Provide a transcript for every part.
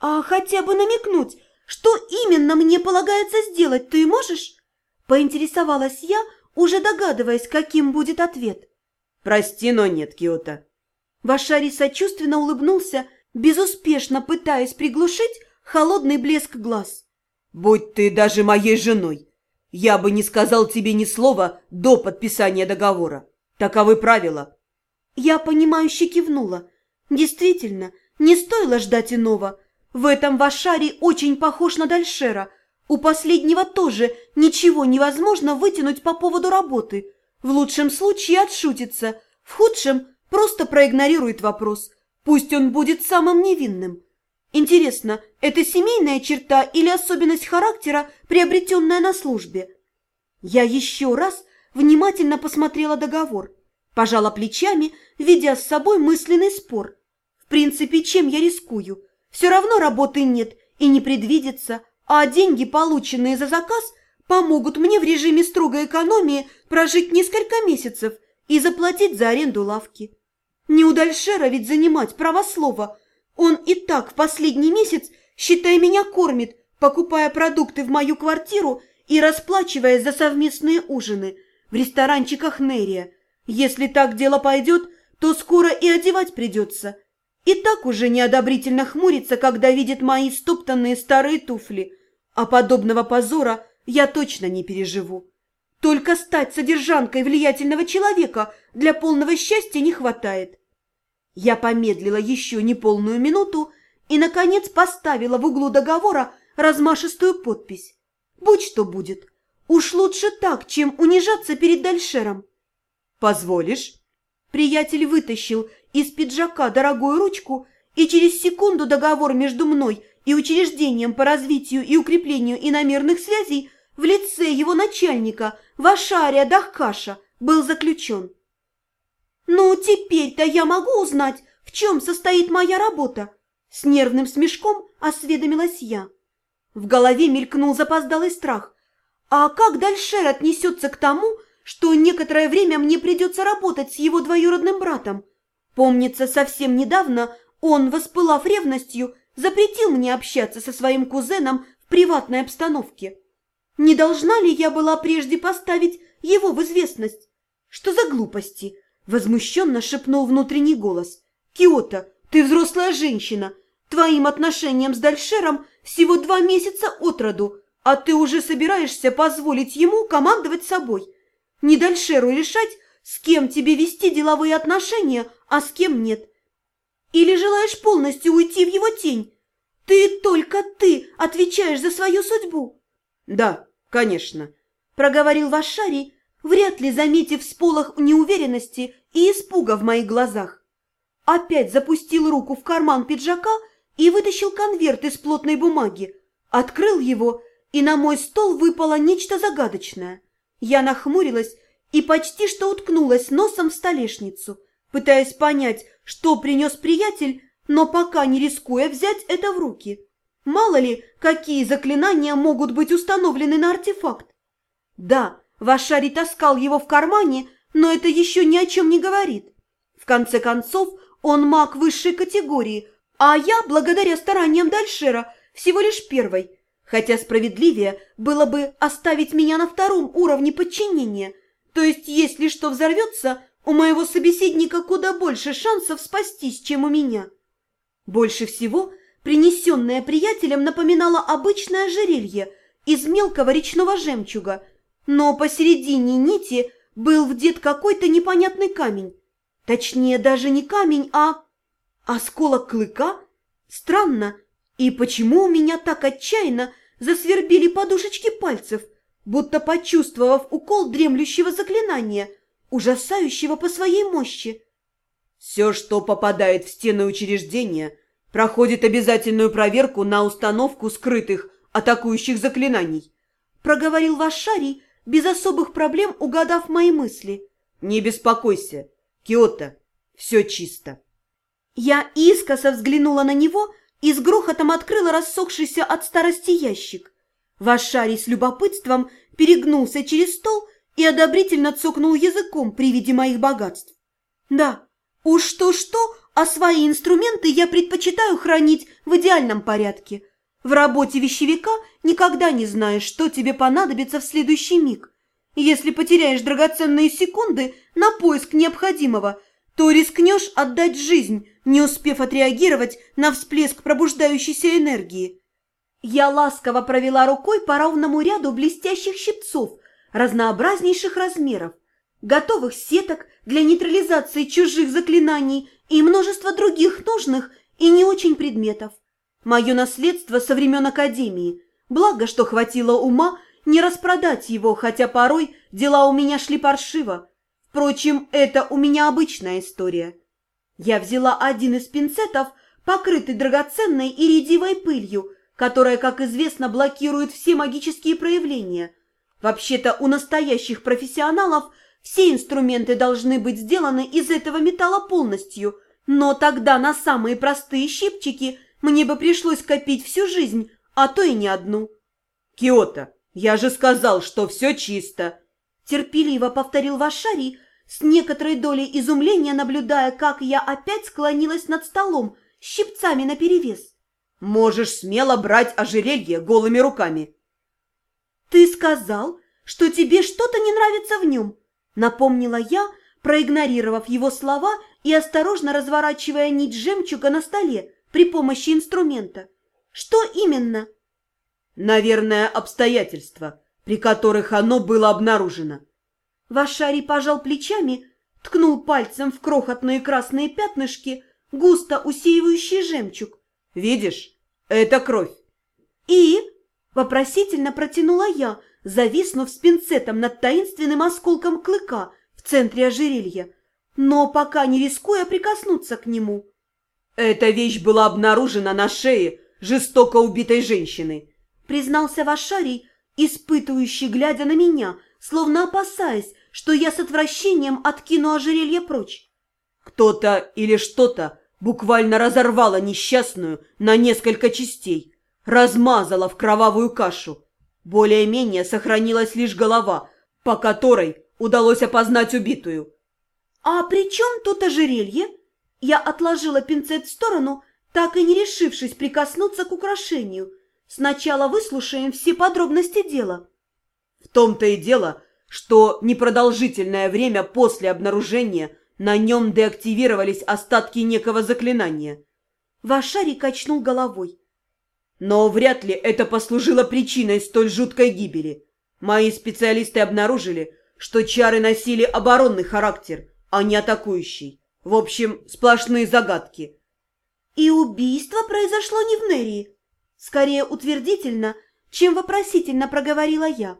А хотя бы намекнуть, что именно мне полагается сделать, ты можешь? Поинтересовалась я, уже догадываясь, каким будет ответ. Прости, но нет, Киота. Вашари сочувственно улыбнулся, безуспешно пытаясь приглушить холодный блеск глаз. Будь ты даже моей женой, я бы не сказал тебе ни слова до подписания договора. Таковы правила. Я понимающе кивнула. Действительно, не стоило ждать иного. В этом Вашари очень похож на Дальшера. У последнего тоже ничего невозможно вытянуть по поводу работы. В лучшем случае отшутится, в худшем просто проигнорирует вопрос. Пусть он будет самым невинным. Интересно, это семейная черта или особенность характера, приобретенная на службе? Я еще раз внимательно посмотрела договор, пожала плечами, ведя с собой мысленный спор. В принципе, чем я рискую? Все равно работы нет и не предвидится, а деньги, полученные за заказ, помогут мне в режиме строгой экономии прожить несколько месяцев и заплатить за аренду лавки. Не у Дальшера ведь занимать право слова – он и так в последний месяц, считай, меня кормит, покупая продукты в мою квартиру и расплачиваясь за совместные ужины в ресторанчиках Нерия. Если так дело пойдет, то скоро и одевать придется. И так уже неодобрительно хмурится, когда видит мои стоптанные старые туфли. А подобного позора я точно не переживу. Только стать содержанкой влиятельного человека для полного счастья не хватает. Я помедлила еще неполную минуту и, наконец, поставила в углу договора размашистую подпись. Будь что будет. Уж лучше так, чем унижаться перед Дальшером. «Позволишь?» Приятель вытащил из пиджака дорогую ручку, и через секунду договор между мной и учреждением по развитию и укреплению иномерных связей в лице его начальника Вашария Дахкаша был заключен. «Ну, теперь-то я могу узнать, в чем состоит моя работа?» С нервным смешком осведомилась я. В голове мелькнул запоздалый страх. А как Дальшер отнесется к тому, что некоторое время мне придется работать с его двоюродным братом? Помнится, совсем недавно он, воспылав ревностью, запретил мне общаться со своим кузеном в приватной обстановке. Не должна ли я была прежде поставить его в известность? Что за глупости? Возмущенно шепнул внутренний голос. «Киота, ты взрослая женщина. Твоим отношениям с Дальшером всего два месяца от роду, а ты уже собираешься позволить ему командовать собой. Не Дальшеру решать, с кем тебе вести деловые отношения, а с кем нет. Или желаешь полностью уйти в его тень? Ты, только ты, отвечаешь за свою судьбу». «Да, конечно», – проговорил Вашарий, вряд ли заметив сполох неуверенности и испуга в моих глазах. Опять запустил руку в карман пиджака и вытащил конверт из плотной бумаги, открыл его, и на мой стол выпало нечто загадочное. Я нахмурилась и почти что уткнулась носом в столешницу, пытаясь понять, что принес приятель, но пока не рискуя взять это в руки. Мало ли, какие заклинания могут быть установлены на артефакт. Да, Вашари таскал его в кармане, но это еще ни о чем не говорит. В конце концов, он маг высшей категории, а я, благодаря стараниям Дальшера, всего лишь первой. Хотя справедливее было бы оставить меня на втором уровне подчинения. То есть, если что взорвется, у моего собеседника куда больше шансов спастись, чем у меня. Больше всего принесенное приятелем напоминало обычное ожерелье из мелкого речного жемчуга, но посередине нити был вдет какой-то непонятный камень. Точнее, даже не камень, а... осколок клыка? Странно. И почему у меня так отчаянно засвербили подушечки пальцев, будто почувствовав укол дремлющего заклинания, ужасающего по своей мощи? Все, что попадает в стены учреждения, проходит обязательную проверку на установку скрытых атакующих заклинаний, проговорил Вашарий, без особых проблем угадав мои мысли. «Не беспокойся, Киота, все чисто». Я искоса взглянула на него и с грохотом открыла рассохшийся от старости ящик. Вашарий с любопытством перегнулся через стол и одобрительно цокнул языком при виде моих богатств. Да, уж что-что, а свои инструменты я предпочитаю хранить в идеальном порядке. В работе вещевика никогда не знаешь, что тебе понадобится в следующий миг. Если потеряешь драгоценные секунды на поиск необходимого, то рискнешь отдать жизнь, не успев отреагировать на всплеск пробуждающейся энергии. Я ласково провела рукой по ровному ряду блестящих щипцов разнообразнейших размеров, готовых сеток для нейтрализации чужих заклинаний и множество других нужных и не очень предметов. Мое наследство со времен Академии, благо, что хватило ума не распродать его, хотя порой дела у меня шли паршиво. Впрочем, это у меня обычная история. Я взяла один из пинцетов, покрытый драгоценной иридиевой пылью, которая, как известно, блокирует все магические проявления. Вообще-то у настоящих профессионалов все инструменты должны быть сделаны из этого металла полностью, но тогда на самые простые щипчики мне бы пришлось копить всю жизнь, а то и не одну. «Киото, я же сказал, что все чисто!» Терпеливо повторил Вашарий, с некоторой долей изумления наблюдая, как я опять склонилась над столом, щипцами наперевес. «Можешь смело брать ожерелье голыми руками!» «Ты сказал, что тебе что-то не нравится в нем?» Напомнила я, проигнорировав его слова и осторожно разворачивая нить жемчуга на столе при помощи инструмента. «Что именно?» «Наверное, обстоятельства, при которых оно было обнаружено». Вашарий пожал плечами, ткнул пальцем в крохотные красные пятнышки, густо усеивающие жемчуг. «Видишь, это кровь». «И?» – вопросительно протянула я, зависнув с пинцетом над таинственным осколком клыка в центре ожерелья, но пока не рискуя прикоснуться к нему. «Эта вещь была обнаружена на шее жестоко убитой женщины», признался Вашарий, испытывающий, глядя на меня, словно опасаясь, что я с отвращением откину ожерелье прочь. «Кто-то или что-то буквально разорвало несчастную на несколько частей, размазало в кровавую кашу, более-менее сохранилась лишь голова, по которой удалось опознать убитую. «А при чем тут ожерелье?» Я отложила пинцет в сторону, так и не решившись прикоснуться к украшению. Сначала выслушаем все подробности дела. В том-то и дело, что непродолжительное время после обнаружения на нем деактивировались остатки некого заклинания. Вашари качнул головой. Но вряд ли это послужило причиной столь жуткой гибели. Мои специалисты обнаружили, что чары носили оборонный характер, а не атакующий. В общем, сплошные загадки. И убийство произошло не в Нерии. Скорее утвердительно, чем вопросительно проговорила я.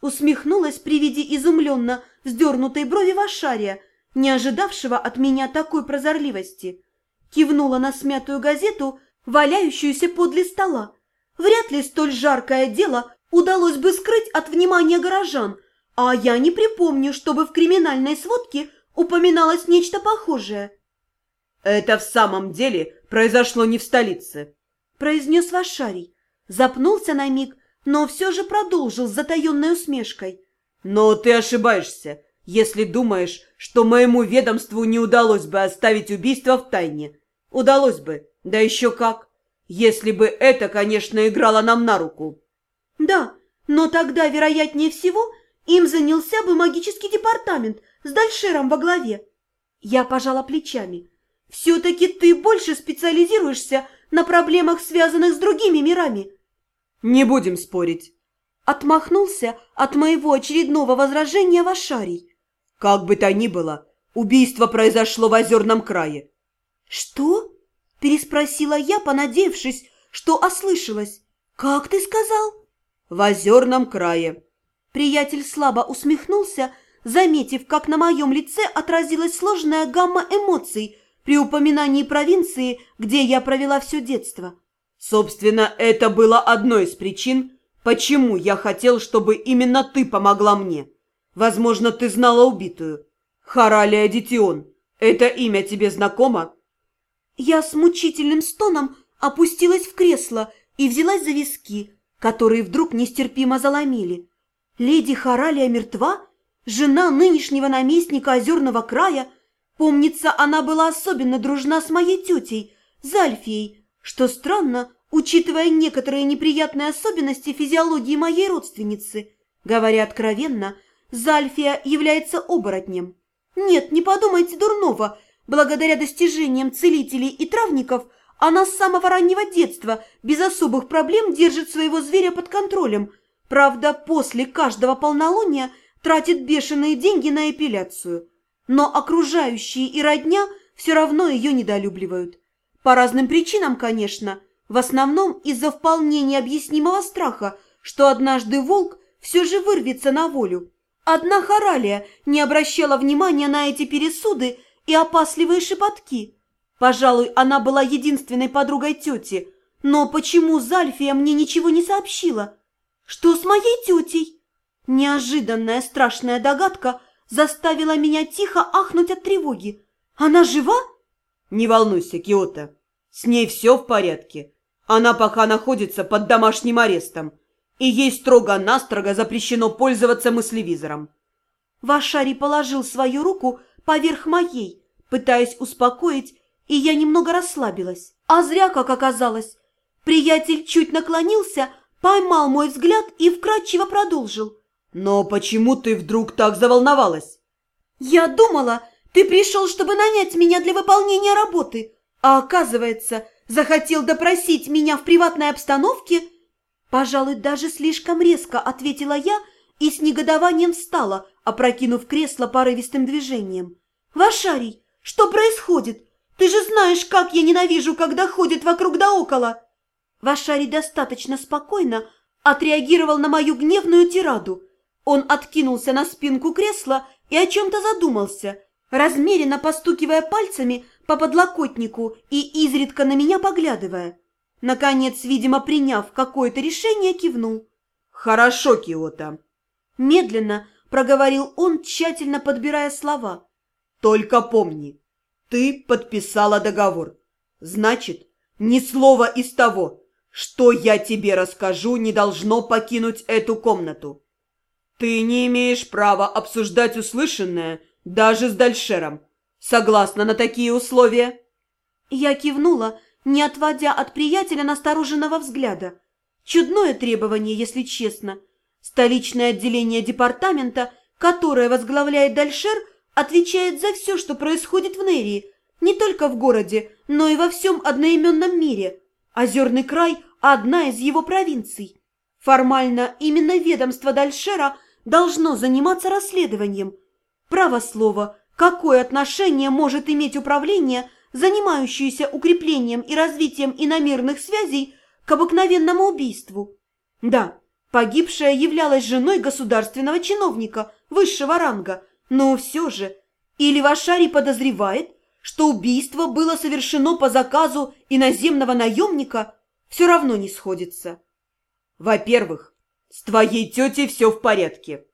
Усмехнулась при виде изумленно вздернутой брови Вашария, не ожидавшего от меня такой прозорливости. Кивнула на смятую газету валяющуюся подле стола. Вряд ли столь жаркое дело удалось бы скрыть от внимания горожан, а я не припомню, чтобы в криминальной сводке упоминалось нечто похожее. «Это в самом деле произошло не в столице», – произнес Вашарий. Запнулся на миг, но все же продолжил с затаенной усмешкой. «Но ты ошибаешься, если думаешь, что моему ведомству не удалось бы оставить убийство в тайне. Удалось бы, да еще как. Если бы это, конечно, играло нам на руку. Да, но тогда, вероятнее всего, им занялся бы магический департамент с Дальшером во главе. Я пожала плечами. Все-таки ты больше специализируешься на проблемах, связанных с другими мирами. Не будем спорить. Отмахнулся от моего очередного возражения Вашарий. Как бы то ни было, убийство произошло в Озерном крае. Что? Переспросила я, понадеявшись, что ослышалась. «Как ты сказал?» «В озерном крае». Приятель слабо усмехнулся, заметив, как на моем лице отразилась сложная гамма эмоций при упоминании провинции, где я провела все детство. «Собственно, это было одной из причин, почему я хотел, чтобы именно ты помогла мне. Возможно, ты знала убитую. Харалия Дитион. Это имя тебе знакомо?» Я с мучительным стоном опустилась в кресло и взялась за виски, которые вдруг нестерпимо заломили. Леди Харалия мертва? Жена нынешнего наместника Озерного края? Помнится, она была особенно дружна с моей тетей, Зальфией, что странно, учитывая некоторые неприятные особенности физиологии моей родственницы. Говоря откровенно, Зальфия является оборотнем. Нет, не подумайте дурного, благодаря достижениям целителей и травников она с самого раннего детства без особых проблем держит своего зверя под контролем. Правда, после каждого полнолуния тратит бешеные деньги на эпиляцию. Но окружающие и родня все равно ее недолюбливают. По разным причинам, конечно, в основном из-за вполне необъяснимого страха, что однажды волк все же вырвется на волю. Одна Харалия не обращала внимания на эти пересуды и опасливые шепотки. Пожалуй, она была единственной подругой тети, но почему Зальфия мне ничего не сообщила? Что с моей тетей? Неожиданная страшная догадка заставила меня тихо ахнуть от тревоги. Она жива? Не волнуйся, Киота, с ней все в порядке. Она пока находится под домашним арестом, и ей строго-настрого запрещено пользоваться мыслевизором. Вашари положил свою руку поверх моей, пытаясь успокоить, и я немного расслабилась. А зря, как оказалось. Приятель чуть наклонился, поймал мой взгляд и вкратчиво продолжил. «Но почему ты вдруг так заволновалась?» «Я думала, ты пришел, чтобы нанять меня для выполнения работы, а оказывается, захотел допросить меня в приватной обстановке?» Пожалуй, даже слишком резко ответила я и с негодованием встала, опрокинув кресло порывистым движением. «Вашарий, что происходит? Ты же знаешь, как я ненавижу, когда ходят вокруг да около!» Вашарий достаточно спокойно отреагировал на мою гневную тираду. Он откинулся на спинку кресла и о чем-то задумался, размеренно постукивая пальцами по подлокотнику и изредка на меня поглядывая. Наконец, видимо, приняв какое-то решение, кивнул. «Хорошо, Киота!» Медленно проговорил он, тщательно подбирая слова. «Только помни, ты подписала договор. Значит, ни слова из того, что я тебе расскажу, не должно покинуть эту комнату. Ты не имеешь права обсуждать услышанное даже с Дальшером. Согласна на такие условия?» Я кивнула, не отводя от приятеля настороженного взгляда. Чудное требование, если честно. Столичное отделение департамента, которое возглавляет Дальшер, отвечает за все, что происходит в Нерии, не только в городе, но и во всем одноименном мире. Озерный край – одна из его провинций. Формально именно ведомство Дальшера должно заниматься расследованием. Право слово, какое отношение может иметь управление, занимающееся укреплением и развитием иномерных связей, к обыкновенному убийству? Да, погибшая являлась женой государственного чиновника высшего ранга – но все же, или Вашари подозревает, что убийство было совершено по заказу иноземного наемника, все равно не сходится. Во-первых, с твоей тетей все в порядке.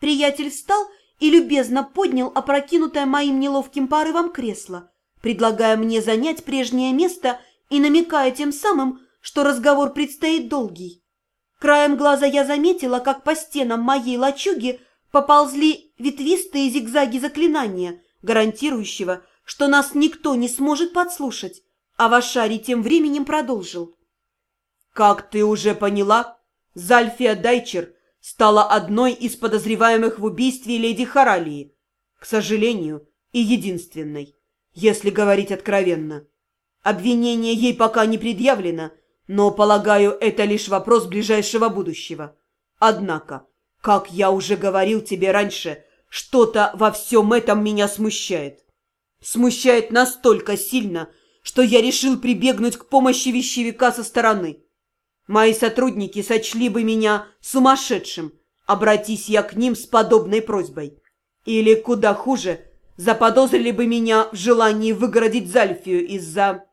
Приятель встал и любезно поднял опрокинутое моим неловким порывом кресло, предлагая мне занять прежнее место и намекая тем самым, что разговор предстоит долгий. Краем глаза я заметила, как по стенам моей лачуги поползли ветвистые зигзаги заклинания, гарантирующего, что нас никто не сможет подслушать, а Вашари тем временем продолжил. «Как ты уже поняла, Зальфия Дайчер стала одной из подозреваемых в убийстве леди Харалии, к сожалению, и единственной, если говорить откровенно. Обвинение ей пока не предъявлено, но, полагаю, это лишь вопрос ближайшего будущего. Однако, как я уже говорил тебе раньше, что-то во всем этом меня смущает. Смущает настолько сильно, что я решил прибегнуть к помощи вещевика со стороны. Мои сотрудники сочли бы меня сумасшедшим, обратись я к ним с подобной просьбой. Или, куда хуже, заподозрили бы меня в желании выгородить Зальфию из-за...